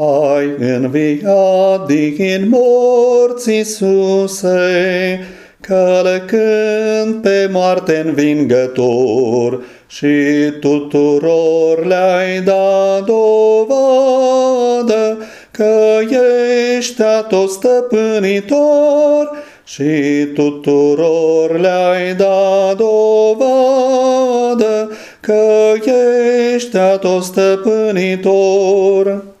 Ai înviat din morți, Iisuse, călăcând pe moarte învingător și tuturor le-ai dat dovadă că ești atot stăpânitor și tuturor le-ai dat dovadă că ești atot stăpânitor.